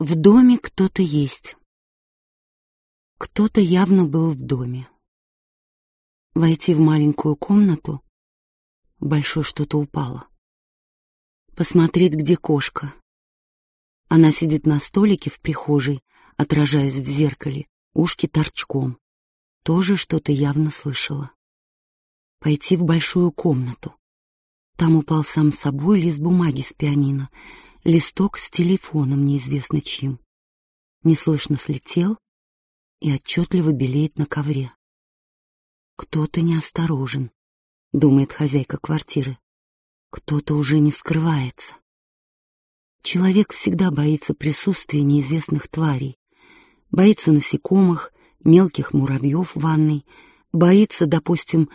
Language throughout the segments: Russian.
В доме кто-то есть. Кто-то явно был в доме. Войти в маленькую комнату. Большое что-то упало. Посмотреть, где кошка. Она сидит на столике в прихожей, отражаясь в зеркале, ушки торчком. Тоже что-то явно слышала. Пойти в большую комнату. Там упал сам собой лист бумаги с пианино — листок с телефоном неизвестно чьим. Неслышно слетел и отчетливо белеет на ковре. «Кто-то неосторожен», — думает хозяйка квартиры. «Кто-то уже не скрывается». Человек всегда боится присутствия неизвестных тварей. Боится насекомых, мелких муравьев в ванной. Боится, допустим,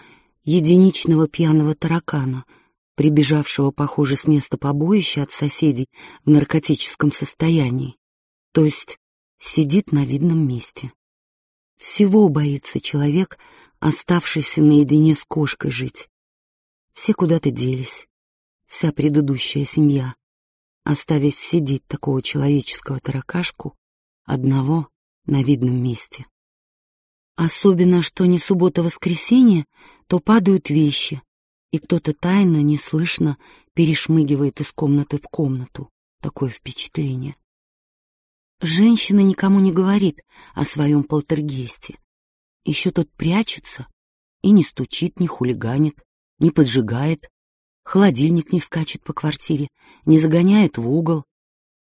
единичного пьяного таракана — прибежавшего, похоже, с места побоища от соседей в наркотическом состоянии, то есть сидит на видном месте. Всего боится человек, оставшийся наедине с кошкой жить. Все куда-то делись, вся предыдущая семья, оставив сидеть такого человеческого таракашку одного на видном месте. Особенно, что не суббота-воскресенье, а то падают вещи, и кто-то тайно, неслышно перешмыгивает из комнаты в комнату. Такое впечатление. Женщина никому не говорит о своем полтергейсте. Еще тот прячется и не стучит, не хулиганит, не поджигает, холодильник не скачет по квартире, не загоняет в угол.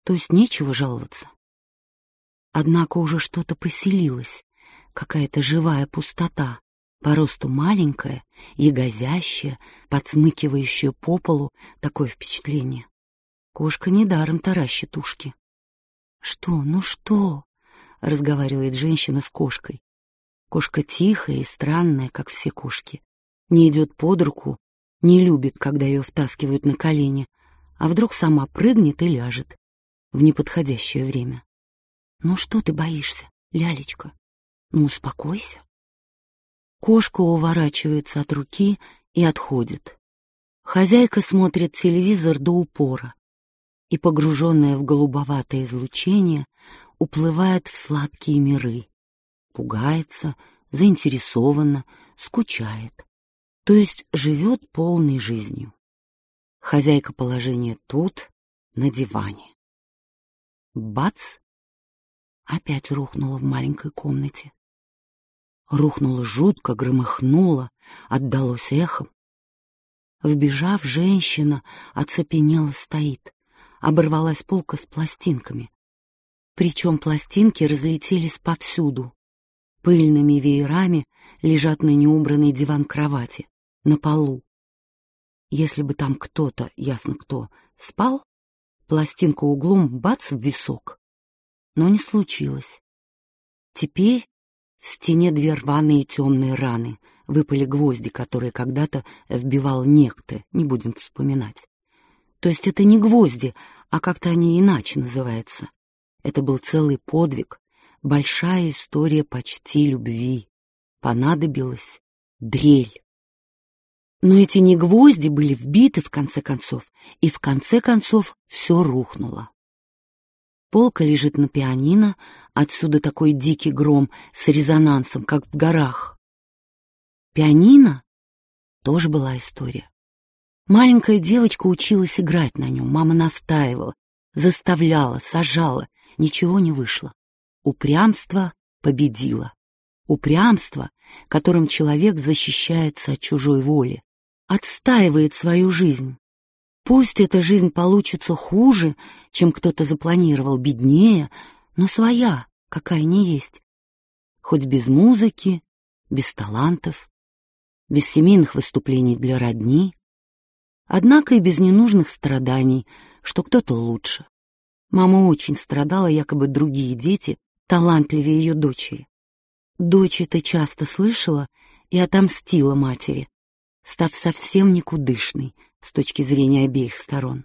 То есть нечего жаловаться. Однако уже что-то поселилось, какая-то живая пустота, по росту маленькая и гозящая, подсмыкивающая по полу, такое впечатление. Кошка недаром таращит ушки. «Что, ну что?» — разговаривает женщина с кошкой. Кошка тихая и странная, как все кошки. Не идет под руку, не любит, когда ее втаскивают на колени, а вдруг сама прыгнет и ляжет в неподходящее время. «Ну что ты боишься, лялечка? Ну успокойся». Кошка уворачивается от руки и отходит. Хозяйка смотрит телевизор до упора и, погруженная в голубоватое излучение, уплывает в сладкие миры. Пугается, заинтересована, скучает. То есть живет полной жизнью. Хозяйка положения тут, на диване. Бац! Опять рухнула в маленькой комнате. Рухнуло жутко, громыхнуло, отдалось эхом. Вбежав, женщина оцепенела стоит. Оборвалась полка с пластинками. Причем пластинки разлетелись повсюду. Пыльными веерами лежат на неубранный диван кровати, на полу. Если бы там кто-то, ясно кто, спал, пластинка углом бац в висок. Но не случилось. Теперь в стене две рваные темные раны, выпали гвозди, которые когда-то вбивал некто, не будем вспоминать. То есть это не гвозди, а как-то они иначе называются. Это был целый подвиг, большая история почти любви. Понадобилась дрель. Но эти не гвозди были вбиты, в конце концов, и в конце концов все рухнуло полка лежит на пианино, отсюда такой дикий гром с резонансом, как в горах. Пианино тоже была история. Маленькая девочка училась играть на нем, мама настаивала, заставляла, сажала, ничего не вышло. Упрямство победило. Упрямство, которым человек защищается от чужой воли, отстаивает свою жизнь. Пусть эта жизнь получится хуже, чем кто-то запланировал, беднее, но своя, какая не есть. Хоть без музыки, без талантов, без семейных выступлений для родни, однако и без ненужных страданий, что кто-то лучше. Мама очень страдала, якобы другие дети талантливее ее дочери. Дочь это часто слышала и отомстила матери, став совсем никудышной, с точки зрения обеих сторон.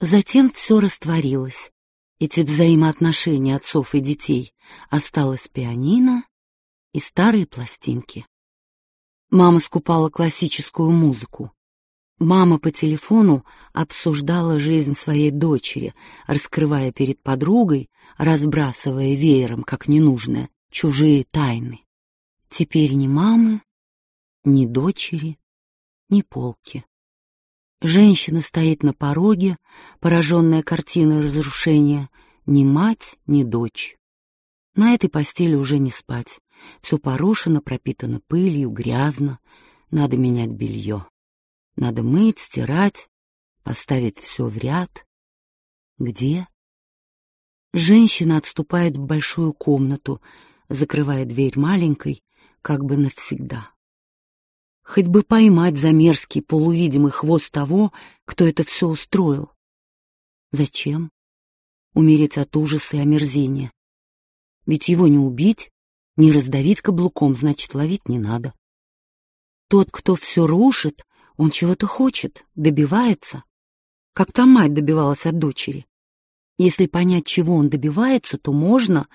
Затем все растворилось. Эти взаимоотношения отцов и детей осталось пианино и старые пластинки. Мама скупала классическую музыку. Мама по телефону обсуждала жизнь своей дочери, раскрывая перед подругой, разбрасывая веером, как ненужное, чужие тайны. Теперь ни мамы, ни дочери, ни полки. Женщина стоит на пороге, пораженная картиной разрушения, ни мать, ни дочь. На этой постели уже не спать. Все порушено, пропитано пылью, грязно. Надо менять белье. Надо мыть, стирать, поставить все в ряд. Где? Женщина отступает в большую комнату, закрывая дверь маленькой, как бы навсегда хоть бы поймать за мерзкий полувидимый хвост того, кто это все устроил. Зачем? Умереть от ужаса и омерзения. Ведь его не убить, не раздавить каблуком, значит, ловить не надо. Тот, кто все рушит, он чего-то хочет, добивается. Как та мать добивалась от дочери. Если понять, чего он добивается, то можно,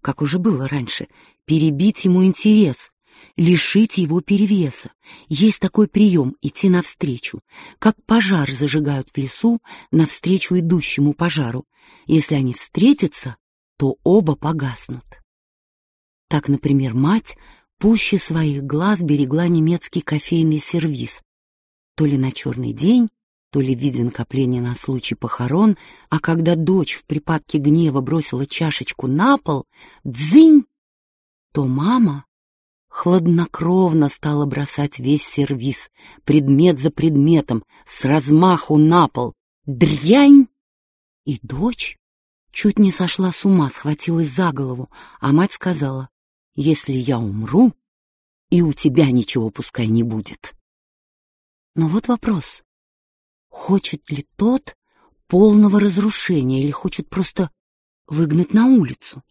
как уже было раньше, перебить ему интерес, лишить его перевеса. Есть такой прием — идти навстречу, как пожар зажигают в лесу навстречу идущему пожару. Если они встретятся, то оба погаснут. Так, например, мать пуще своих глаз берегла немецкий кофейный сервиз, то ли на черный день, то ли виден виде на случай похорон, а когда дочь в припадке гнева бросила чашечку на пол, дзынь, то мама хладнокровно стала бросать весь сервиз, предмет за предметом, с размаху на пол. Дрянь! И дочь чуть не сошла с ума, схватилась за голову, а мать сказала, «Если я умру, и у тебя ничего пускай не будет». Но вот вопрос. Хочет ли тот полного разрушения или хочет просто выгнать на улицу?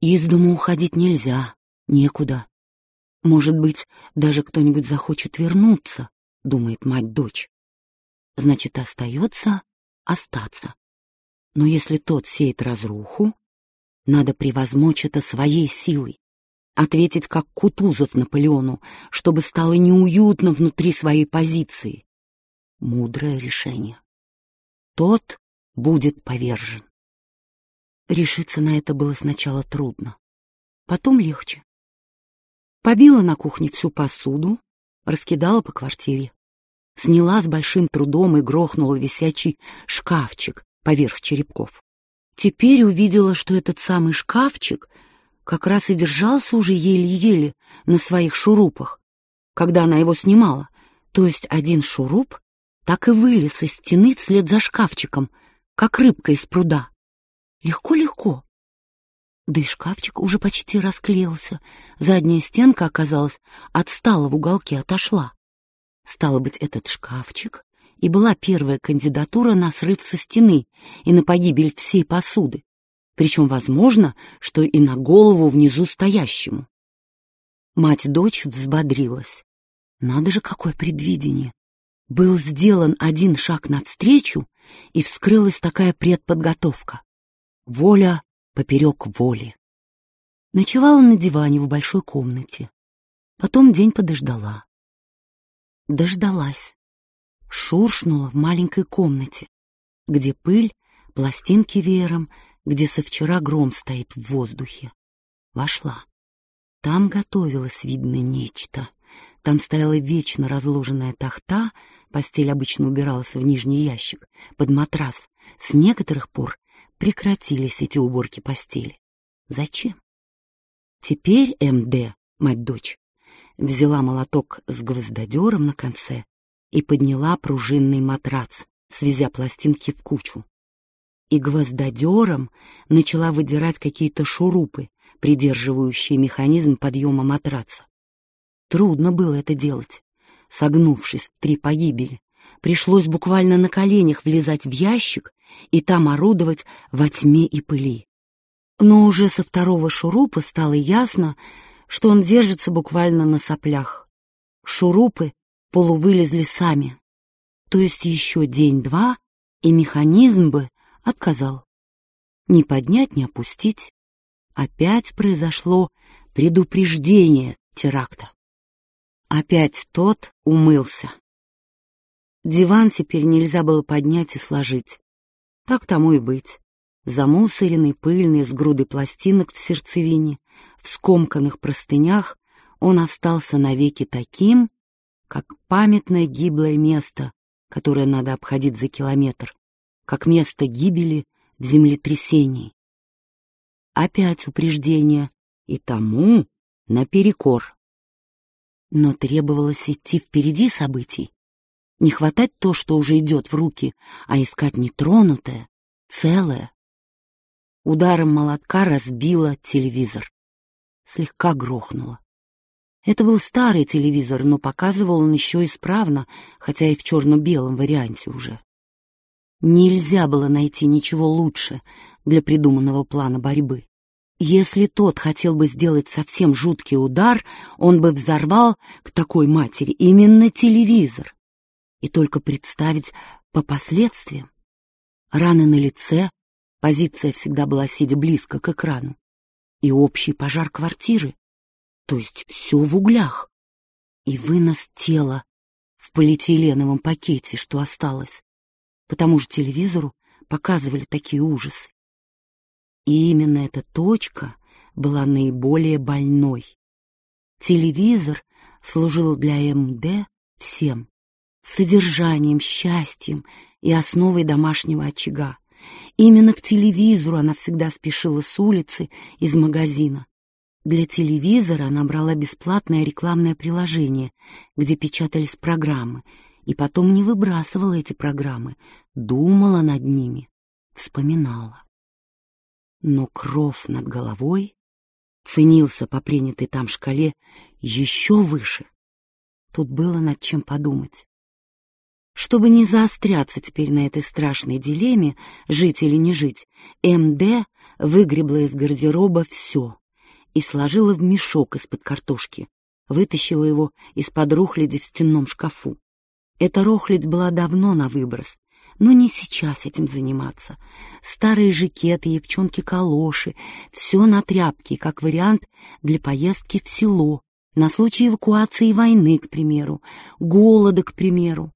Из дома уходить нельзя, некуда. Может быть, даже кто-нибудь захочет вернуться, думает мать-дочь. Значит, остается остаться. Но если тот сеет разруху, надо превозмочь это своей силой. Ответить как Кутузов Наполеону, чтобы стало неуютно внутри своей позиции. Мудрое решение. Тот будет повержен. Решиться на это было сначала трудно, потом легче побила на кухне всю посуду, раскидала по квартире. Сняла с большим трудом и грохнула висячий шкафчик поверх черепков. Теперь увидела, что этот самый шкафчик как раз и держался уже еле-еле на своих шурупах, когда она его снимала. То есть один шуруп так и вылез из стены вслед за шкафчиком, как рыбка из пруда. Легко-легко, Да и шкафчик уже почти расклеился. Задняя стенка, оказалась, отстала в уголке, отошла. Стало быть, этот шкафчик и была первая кандидатура на срыв со стены и на погибель всей посуды. Причем возможно, что и на голову внизу стоящему. Мать-дочь взбодрилась. Надо же, какое предвидение! Был сделан один шаг навстречу, и вскрылась такая предподготовка. Воля поперек воли. Ночевала на диване в большой комнате. Потом день подождала. Дождалась. Шуршнула в маленькой комнате, где пыль, пластинки веером, где со вчера гром стоит в воздухе. Вошла. Там готовилось, видно, нечто. Там стояла вечно разложенная тахта, постель обычно убиралась в нижний ящик, под матрас, с некоторых пор прекратились эти уборки постели. Зачем? Теперь МД, мать-дочь, взяла молоток с гвоздодером на конце и подняла пружинный матрац, свезя пластинки в кучу. И гвоздодером начала выдирать какие-то шурупы, придерживающие механизм подъема матраца. Трудно было это делать, согнувшись в три погибели. Пришлось буквально на коленях влезать в ящик и там орудовать во тьме и пыли. Но уже со второго шурупа стало ясно, что он держится буквально на соплях. Шурупы полувылезли сами. То есть еще день-два, и механизм бы отказал. Не поднять, не опустить. Опять произошло предупреждение теракта. Опять тот умылся. Диван теперь нельзя было поднять и сложить. Так тому и быть. Замусоренный, пыльный, с груды пластинок в сердцевине, в скомканных простынях, он остался навеки таким, как памятное гиблое место, которое надо обходить за километр, как место гибели в землетрясении. Опять упреждение, и тому наперекор. Но требовалось идти впереди событий, не хватать то, что уже идет в руки, а искать нетронутое, целое. Ударом молотка разбила телевизор. Слегка грохнуло. Это был старый телевизор, но показывал он еще исправно, хотя и в черно-белом варианте уже. Нельзя было найти ничего лучше для придуманного плана борьбы. Если тот хотел бы сделать совсем жуткий удар, он бы взорвал к такой матери именно телевизор и только представить по последствиям. Раны на лице, позиция всегда была сидя близко к экрану, и общий пожар квартиры, то есть все в углях, и вынос тела в полиэтиленовом пакете, что осталось, потому что телевизору показывали такие ужасы. И именно эта точка была наиболее больной. Телевизор служил для МД всем. содержанием, счастьем и основой домашнего очага. Именно к телевизору она всегда спешила с улицы, из магазина. Для телевизора она брала бесплатное рекламное приложение, где печатались программы, и потом не выбрасывала эти программы, думала над ними, вспоминала. Но кров над головой ценился по принятой там шкале еще выше. Тут было над чем подумать. Чтобы не заостряться теперь на этой страшной дилемме, жить или не жить, МД выгребла из гардероба все и сложила в мешок из-под картошки, вытащила его из-под рухляди в стенном шкафу. Эта рухлядь была давно на выброс, но не сейчас этим заниматься. Старые жакеты, юбчонки-калоши — все на тряпке, как вариант для поездки в село, на случай эвакуации войны, к примеру, голода, к примеру.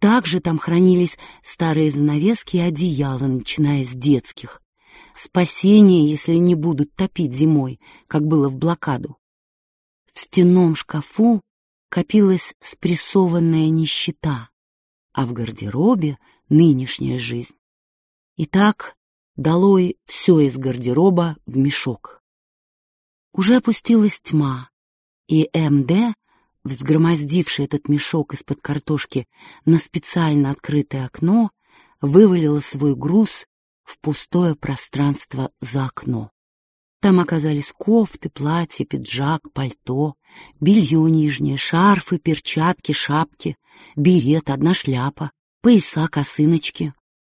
Также там хранились старые занавески и одеяла, начиная с детских. Спасение, если не будут топить зимой, как было в блокаду. В стенном шкафу копилась спрессованная нищета, а в гардеробе — нынешняя жизнь. И так долой все из гардероба в мешок. Уже опустилась тьма, и МД взгромоздивший этот мешок из-под картошки на специально открытое окно, вывалила свой груз в пустое пространство за окно. Там оказались кофты, платья, пиджак, пальто, белье нижнее, шарфы, перчатки, шапки, берет, одна шляпа, пояса, косыночки,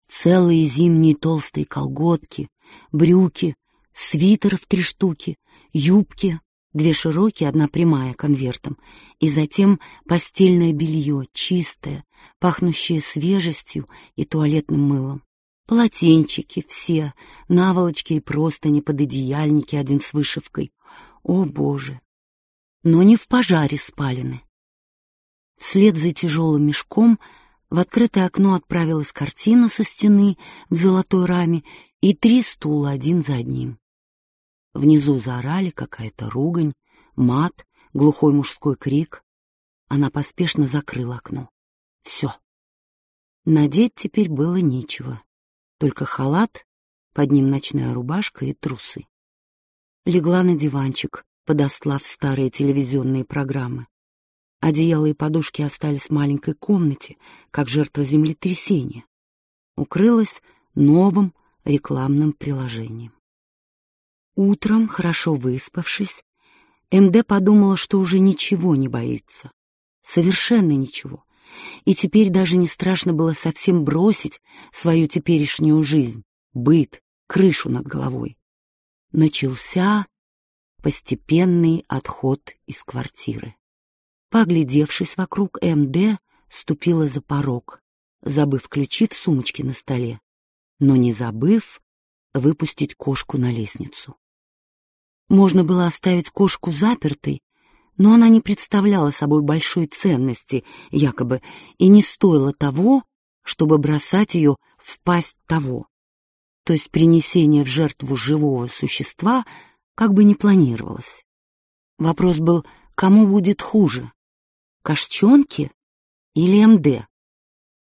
целые зимние толстые колготки, брюки, свитеров три штуки, юбки, две широкие, одна прямая, конвертом, и затем постельное белье, чистое, пахнущее свежестью и туалетным мылом. Полотенчики все, наволочки и простыни под одеяльники, один с вышивкой. О, Боже! Но не в пожаре спалены. Вслед за тяжелым мешком в открытое окно отправилась картина со стены в золотой раме и три стула один за одним. Внизу заорали какая-то ругань, мат, глухой мужской крик. Она поспешно закрыла окно. Все. Надеть теперь было нечего. Только халат, под ним ночная рубашка и трусы. Легла на диванчик, подослав старые телевизионные программы. Одеяло и подушки остались в маленькой комнате, как жертва землетрясения. Укрылась новым рекламным приложением. Утром, хорошо выспавшись, МД подумала, что уже ничего не боится. Совершенно ничего. И теперь даже не страшно было совсем бросить свою теперешнюю жизнь, быт, крышу над головой. Начался постепенный отход из квартиры. Поглядевшись вокруг, МД ступила за порог, забыв ключи в сумочке на столе, но не забыв выпустить кошку на лестницу. Можно было оставить кошку запертой, но она не представляла собой большой ценности, якобы, и не стоила того, чтобы бросать ее в пасть того. То есть принесение в жертву живого существа как бы не планировалось. Вопрос был, кому будет хуже, кошчонке или МД,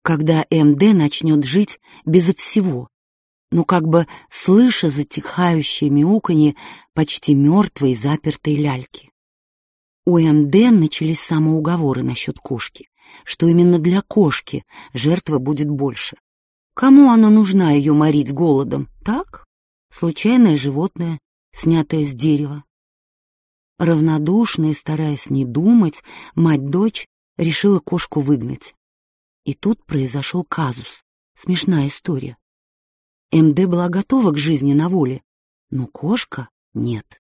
когда МД начнет жить безо всего, но как бы слыша затихающее мяуканье почти мертвой запертой ляльки. У МД начались самоуговоры насчет кошки, что именно для кошки жертва будет больше. Кому она нужна ее морить голодом, так? Случайное животное, снятое с дерева. Равнодушная, стараясь не думать, мать-дочь решила кошку выгнать. И тут произошел казус. Смешная история. МД была готова к жизни на воле, но кошка — нет.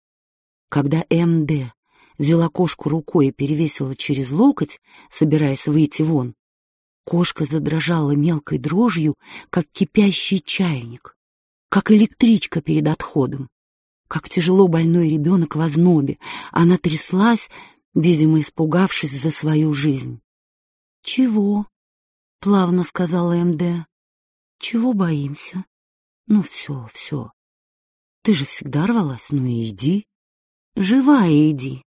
Когда МД взяла кошку рукой и перевесила через локоть, собираясь выйти вон, кошка задрожала мелкой дрожью, как кипящий чайник, как электричка перед отходом, как тяжело больной ребенок в ознобе. Она тряслась, видимо, испугавшись за свою жизнь. «Чего?» — плавно сказала МД. «Чего боимся?» Ну все, все. Ты же всегда рвалась, ну и иди. Живая иди.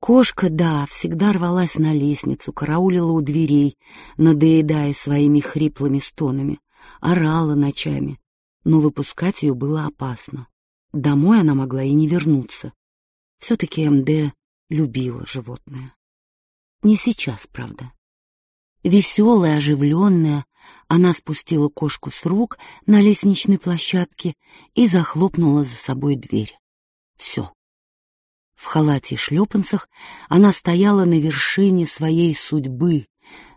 Кошка, да, всегда рвалась на лестницу, караулила у дверей, надоедая своими хриплыми стонами, орала ночами, но выпускать ее было опасно. Домой она могла и не вернуться. Все-таки МД любила животное. Не сейчас, правда. Веселая, оживленная, она спустила кошку с рук на лестничной площадке и захлопнула за собой дверь. Все. В халате и шлепанцах она стояла на вершине своей судьбы,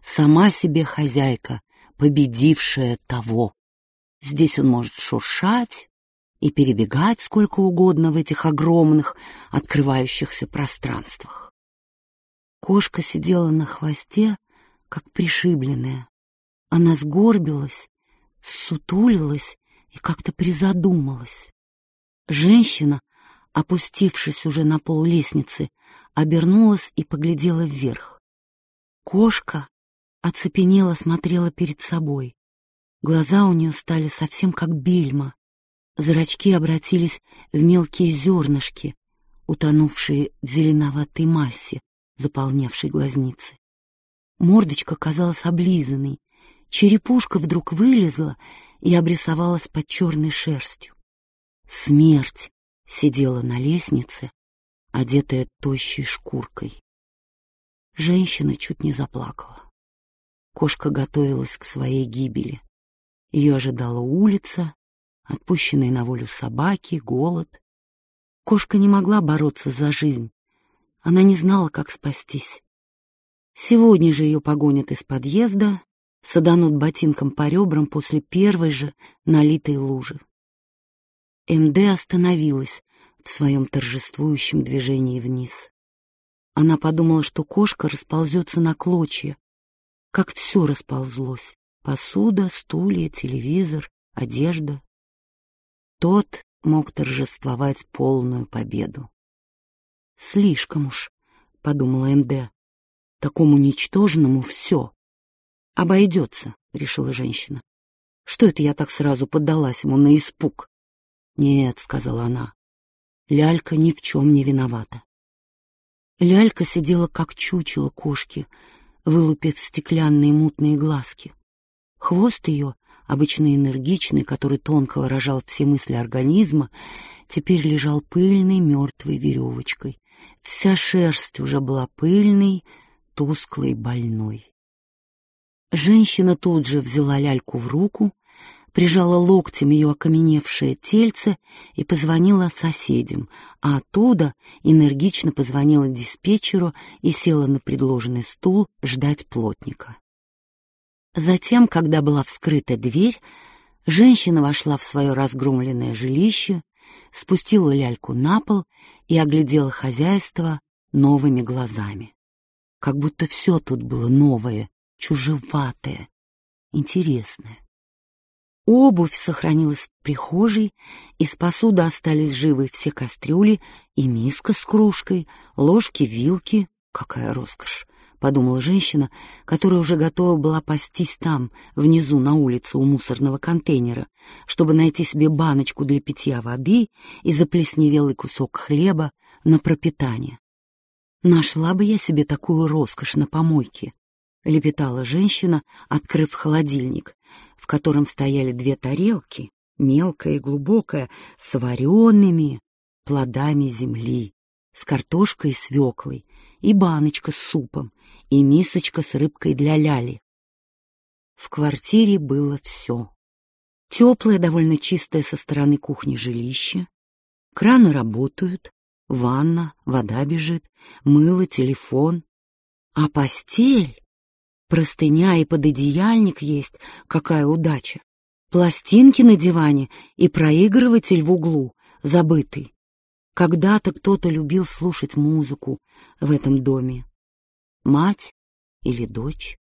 сама себе хозяйка, победившая того. Здесь он может шуршать и перебегать сколько угодно в этих огромных, открывающихся пространствах. Кошка сидела на хвосте, как пришибленная, Она сгорбилась, сутулилась и как-то призадумалась. Женщина, опустившись уже на пол лестницы, обернулась и поглядела вверх. Кошка оцепенела, смотрела перед собой. Глаза у нее стали совсем как бельма. Зрачки обратились в мелкие зернышки, утонувшие в зеленоватой массе, заполнявшей глазницы. Мордочка казалась облизанной, Черепушка вдруг вылезла и обрисовалась под черной шерстью. Смерть сидела на лестнице, одетая тощей шкуркой. Женщина чуть не заплакала. Кошка готовилась к своей гибели. Ее ожидала улица, отпущенные на волю собаки, голод. Кошка не могла бороться за жизнь. Она не знала, как спастись. Сегодня же ее погонят из подъезда, саданут ботинком по ребрам после первой же налитой лужи. МД остановилась в своем торжествующем движении вниз. Она подумала, что кошка расползется на клочья, как все расползлось — посуда, стулья, телевизор, одежда. Тот мог торжествовать полную победу. «Слишком уж», — подумала МД, — «такому ничтожному все». «Обойдется», — решила женщина. «Что это я так сразу поддалась ему на испуг?» «Нет», — сказала она, — «лялька ни в чем не виновата». Лялька сидела как чучело кошки, вылупив стеклянные мутные глазки. Хвост ее, обычно энергичный, который тонко выражал все мысли организма, теперь лежал пыльной мертвой веревочкой. Вся шерсть уже была пыльной, тусклой, больной. Женщина тут же взяла ляльку в руку, прижала локтем ее окаменевшее тельце и позвонила соседям, а оттуда энергично позвонила диспетчеру и села на предложенный стул ждать плотника. Затем, когда была вскрыта дверь, женщина вошла в свое разгромленное жилище, спустила ляльку на пол и оглядела хозяйство новыми глазами. Как будто все тут было новое, чужеватое, интересное. Обувь сохранилась в прихожей, из посуды остались живы все кастрюли и миска с кружкой, ложки, вилки. Какая роскошь! — подумала женщина, которая уже готова была пастись там, внизу на улице у мусорного контейнера, чтобы найти себе баночку для питья воды и заплесневелый кусок хлеба на пропитание. Нашла бы я себе такую роскошь на помойке, лепетала женщина, открыв холодильник, в котором стояли две тарелки, мелкая и глубокая, с вареными плодами земли, с картошкой и свеклой, и баночка с супом, и мисочка с рыбкой для ляли. В квартире было все. Теплое, довольно чистое со стороны кухни жилище, краны работают, ванна, вода бежит, мыло, телефон. А постель Простыня и пододеяльник есть, какая удача. Пластинки на диване и проигрыватель в углу, забытый. Когда-то кто-то любил слушать музыку в этом доме. Мать или дочь?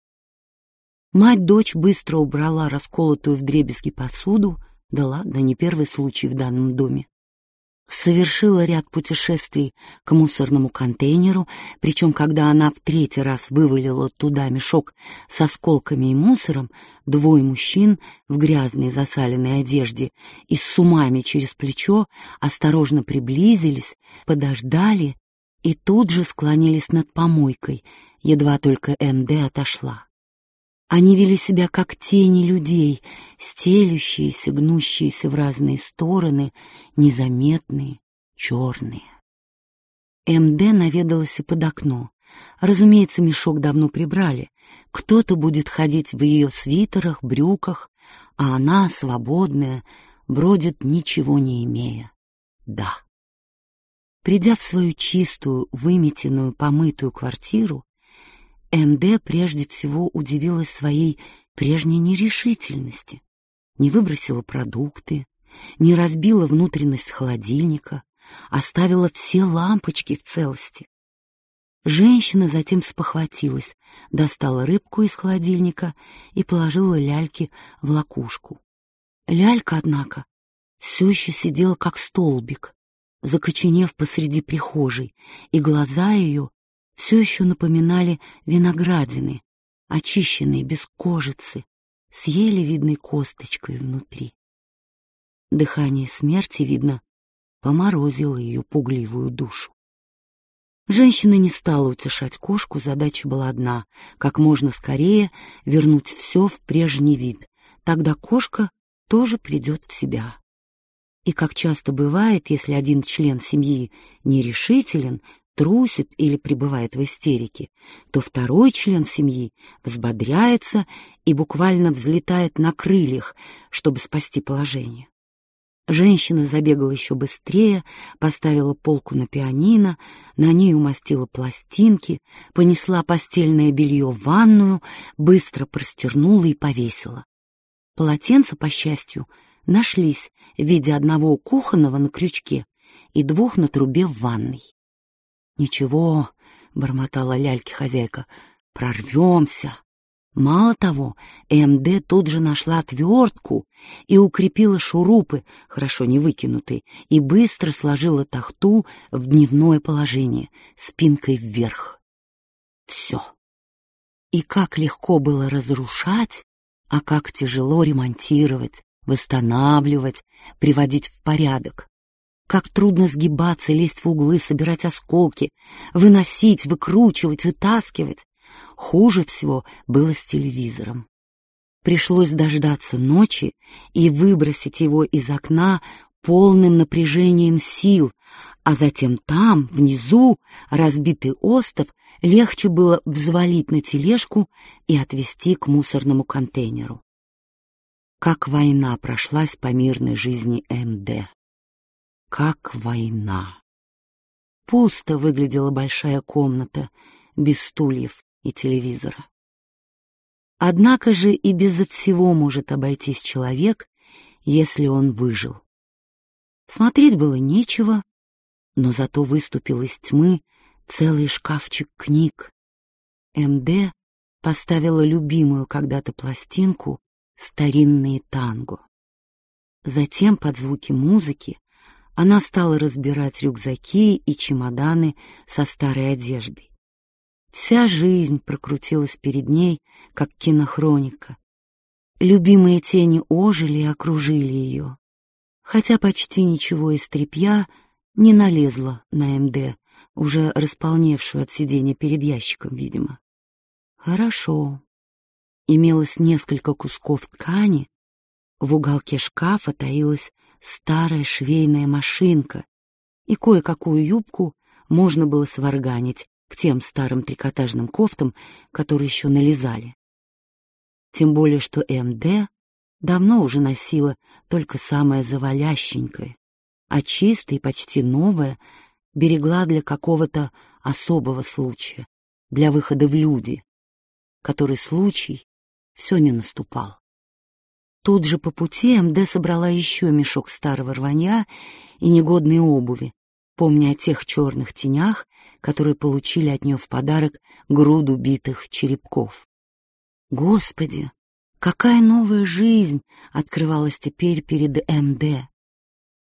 Мать-дочь быстро убрала расколотую вдребезги посуду, да ладно, не первый случай в данном доме совершила ряд путешествий к мусорному контейнеру, причем когда она в третий раз вывалила туда мешок с осколками и мусором, двое мужчин в грязной засаленной одежде и с сумами через плечо осторожно приблизились, подождали и тут же склонились над помойкой, едва только МД отошла. Они вели себя как тени людей, стелющиеся, гнущиеся в разные стороны, незаметные, черные. МД наведалась и под окно. Разумеется, мешок давно прибрали. Кто-то будет ходить в ее свитерах, брюках, а она, свободная, бродит, ничего не имея. Да. Придя в свою чистую, выметенную, помытую квартиру, МД прежде всего удивилась своей прежней нерешительности. Не выбросила продукты, не разбила внутренность холодильника, оставила все лампочки в целости. Женщина затем спохватилась, достала рыбку из холодильника и положила ляльки в лакушку. Лялька, однако, все еще сидела как столбик, закоченев посреди прихожей, и глаза ее все еще напоминали виноградины, очищенные без кожицы, с еле видной косточкой внутри. Дыхание смерти, видно, поморозило ее пугливую душу. Женщина не стала утешать кошку, задача была одна — как можно скорее вернуть все в прежний вид. Тогда кошка тоже придет в себя. И как часто бывает, если один член семьи нерешителен, трусит или пребывает в истерике, то второй член семьи взбодряется и буквально взлетает на крыльях, чтобы спасти положение. Женщина забегала еще быстрее, поставила полку на пианино, на ней умастила пластинки, понесла постельное белье в ванную, быстро простернула и повесила. Полотенца, по счастью, нашлись в виде одного кухонного на крючке и двух на трубе в ванной. «Ничего», — бормотала ляльки хозяйка, — «прорвемся». Мало того, МД тут же нашла отвертку и укрепила шурупы, хорошо не выкинутые, и быстро сложила тахту в дневное положение, спинкой вверх. Все. И как легко было разрушать, а как тяжело ремонтировать, восстанавливать, приводить в порядок. Как трудно сгибаться, лезть в углы, собирать осколки, выносить, выкручивать, вытаскивать. Хуже всего было с телевизором. Пришлось дождаться ночи и выбросить его из окна полным напряжением сил, а затем там, внизу, разбитый остов, легче было взвалить на тележку и отвезти к мусорному контейнеру. Как война прошлась по мирной жизни МД как война. Пусто выглядела большая комната, без стульев и телевизора. Однако же и безо всего может обойтись человек, если он выжил. Смотреть было нечего, но зато выступил из тьмы целый шкафчик книг. МД поставила любимую когда-то пластинку «Старинные танго». Затем под звуки музыки она стала разбирать рюкзаки и чемоданы со старой одеждой. Вся жизнь прокрутилась перед ней, как кинохроника. Любимые тени ожили и окружили ее. Хотя почти ничего из тряпья не налезло на МД, уже располневшую от сидения перед ящиком, видимо. Хорошо. Имелось несколько кусков ткани, в уголке шкафа таилась старая швейная машинка, и кое-какую юбку можно было сварганить к тем старым трикотажным кофтам, которые еще налезали. Тем более, что МД давно уже носила только самое завалященькое, а чистое и почти новое берегла для какого-то особого случая, для выхода в люди, который случай все не наступал. Тут же по пути МД собрала еще мешок старого рванья и негодные обуви, помня о тех черных тенях, которые получили от нее в подарок груду битых черепков. Господи, какая новая жизнь открывалась теперь перед МД!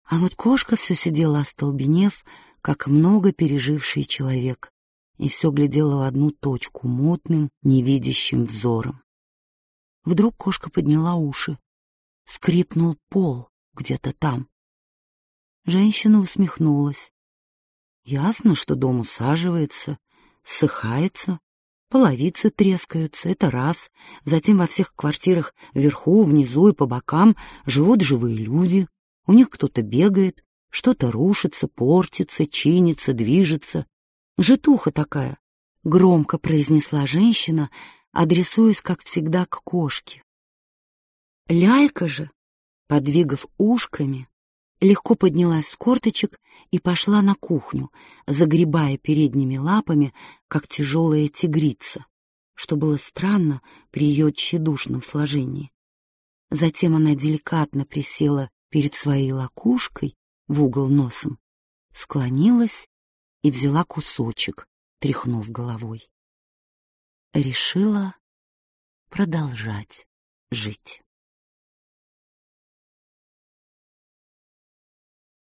А вот кошка все сидела остолбенев, как много переживший человек, и все глядела в одну точку мутным, невидящим взором. Вдруг кошка подняла уши скрипнул пол где-то там. Женщина усмехнулась. Ясно, что дом усаживается, ссыхается, половицы трескаются, это раз. Затем во всех квартирах вверху, внизу и по бокам живут живые люди. У них кто-то бегает, что-то рушится, портится, чинится, движется. Житуха такая, — громко произнесла женщина, адресуясь, как всегда, к кошке. Лялька же, подвигав ушками, легко поднялась с корточек и пошла на кухню, загребая передними лапами, как тяжелая тигрица, что было странно при ее тщедушном сложении. Затем она деликатно присела перед своей лакушкой в угол носом, склонилась и взяла кусочек, тряхнув головой. Решила продолжать жить.